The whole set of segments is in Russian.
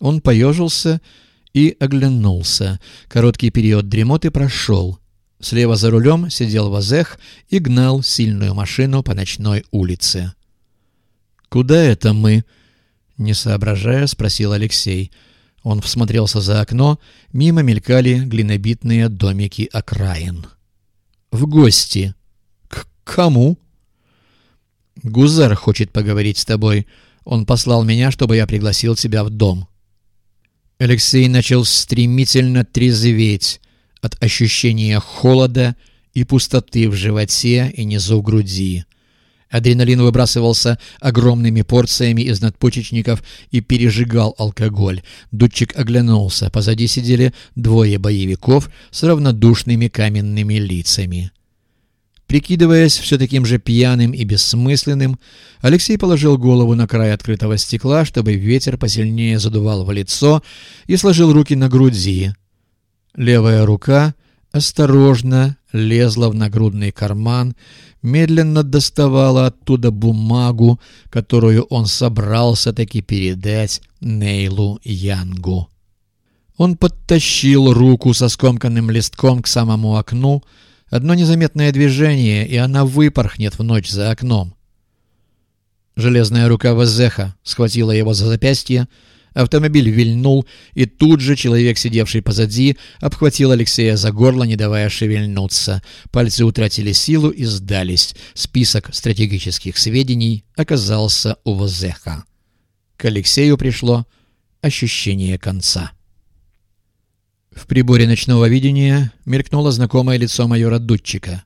Он поежился и оглянулся. Короткий период дремоты прошел. Слева за рулем сидел Вазех и гнал сильную машину по ночной улице. «Куда это мы?» — не соображая, спросил Алексей. Он всмотрелся за окно, мимо мелькали глинобитные домики окраин. «В гости». «К кому?» «Гузар хочет поговорить с тобой. Он послал меня, чтобы я пригласил тебя в дом». Алексей начал стремительно трезветь от ощущения холода и пустоты в животе и низу груди. Адреналин выбрасывался огромными порциями из надпочечников и пережигал алкоголь. Дудчик оглянулся. Позади сидели двое боевиков с равнодушными каменными лицами. Прикидываясь все таким же пьяным и бессмысленным, Алексей положил голову на край открытого стекла, чтобы ветер посильнее задувал в лицо, и сложил руки на груди. Левая рука осторожно лезла в нагрудный карман, медленно доставала оттуда бумагу, которую он собрался таки передать Нейлу Янгу. Он подтащил руку со скомканным листком к самому окну, Одно незаметное движение, и она выпорхнет в ночь за окном. Железная рука Вазеха схватила его за запястье, автомобиль вильнул, и тут же человек, сидевший позади, обхватил Алексея за горло, не давая шевельнуться. Пальцы утратили силу и сдались. Список стратегических сведений оказался у Вазеха. К Алексею пришло ощущение конца. В приборе ночного видения мелькнуло знакомое лицо майора Дудчика.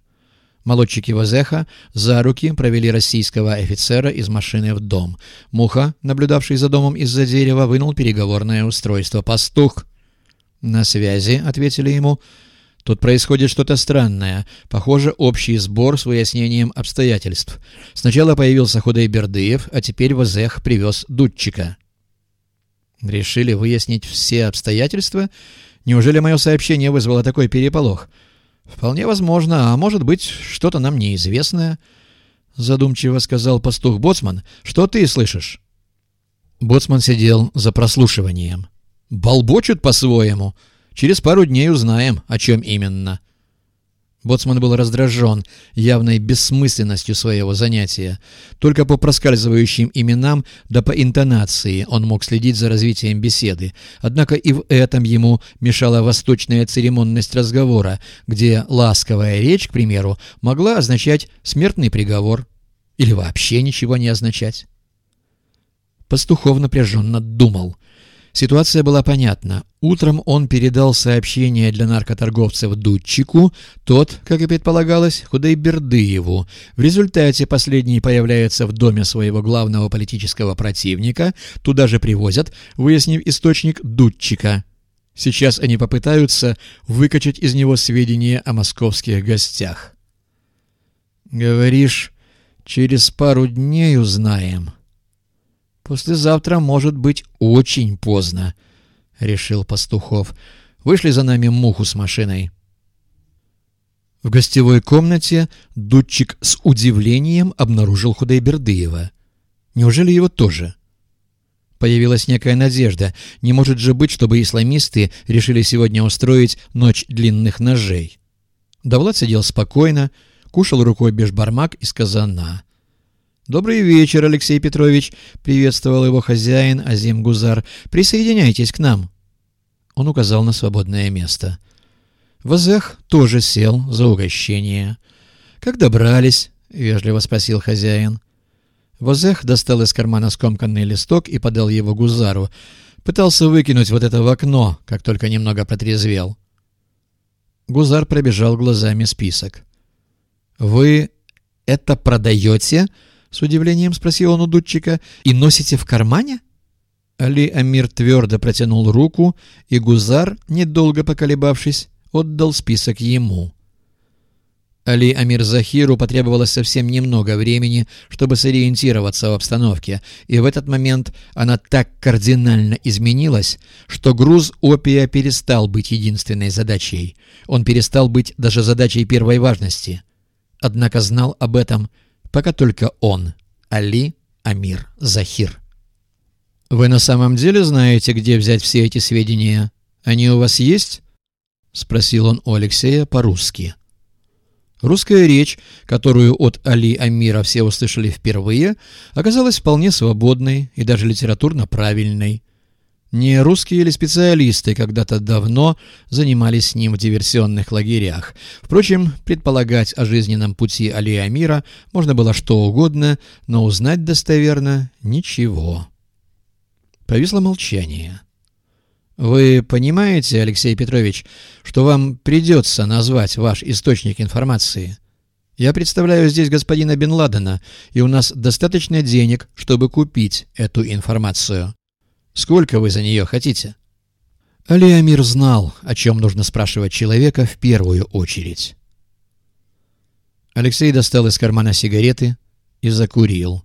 Молодчики Вазеха за руки провели российского офицера из машины в дом. Муха, наблюдавший за домом из-за дерева, вынул переговорное устройство. «Пастух!» «На связи», — ответили ему. «Тут происходит что-то странное. Похоже, общий сбор с выяснением обстоятельств. Сначала появился Худей Бердыев, а теперь Вазех привез Дудчика». «Решили выяснить все обстоятельства?» Неужели мое сообщение вызвало такой переполох? Вполне возможно, а может быть, что-то нам неизвестное. Задумчиво сказал пастух Боцман. Что ты слышишь? Боцман сидел за прослушиванием. Болбочут по-своему. Через пару дней узнаем, о чем именно. — Боцман был раздражен явной бессмысленностью своего занятия. Только по проскальзывающим именам да по интонации он мог следить за развитием беседы. Однако и в этом ему мешала восточная церемонность разговора, где ласковая речь, к примеру, могла означать смертный приговор или вообще ничего не означать. Пастухов напряженно думал. Ситуация была понятна. Утром он передал сообщение для наркоторговцев Дудчику, тот, как и предполагалось, Худайбердыеву. В результате последний появляется в доме своего главного политического противника, туда же привозят, выяснив источник Дудчика. Сейчас они попытаются выкачать из него сведения о московских гостях. «Говоришь, через пару дней узнаем?» «Послезавтра может быть очень поздно», — решил Пастухов. «Вышли за нами муху с машиной». В гостевой комнате Дудчик с удивлением обнаружил Худайбердыева. Неужели его тоже? Появилась некая надежда. Не может же быть, чтобы исламисты решили сегодня устроить ночь длинных ножей. Давлад сидел спокойно, кушал рукой бешбармак из казана. «Добрый вечер, Алексей Петрович!» — приветствовал его хозяин Азим Гузар. «Присоединяйтесь к нам!» Он указал на свободное место. Вазех тоже сел за угощение. «Как добрались?» — вежливо спросил хозяин. Вазех достал из кармана скомканный листок и подал его Гузару. Пытался выкинуть вот это в окно, как только немного протрезвел. Гузар пробежал глазами список. «Вы это продаете?» С удивлением спросил он у дудчика. «И носите в кармане?» Али Амир твердо протянул руку, и Гузар, недолго поколебавшись, отдал список ему. Али Амир Захиру потребовалось совсем немного времени, чтобы сориентироваться в обстановке, и в этот момент она так кардинально изменилась, что груз опия перестал быть единственной задачей. Он перестал быть даже задачей первой важности. Однако знал об этом пока только он, Али Амир Захир. «Вы на самом деле знаете, где взять все эти сведения? Они у вас есть?» — спросил он у Алексея по-русски. Русская речь, которую от Али Амира все услышали впервые, оказалась вполне свободной и даже литературно правильной. Не русские или специалисты когда-то давно занимались с ним в диверсионных лагерях. Впрочем, предполагать о жизненном пути Али Амира можно было что угодно, но узнать достоверно ничего. Повисло молчание. Вы понимаете, Алексей Петрович, что вам придется назвать ваш источник информации? Я представляю здесь господина Бен Ладена, и у нас достаточно денег, чтобы купить эту информацию. Сколько вы за нее хотите?» Али Амир знал, о чем нужно спрашивать человека в первую очередь. Алексей достал из кармана сигареты и закурил.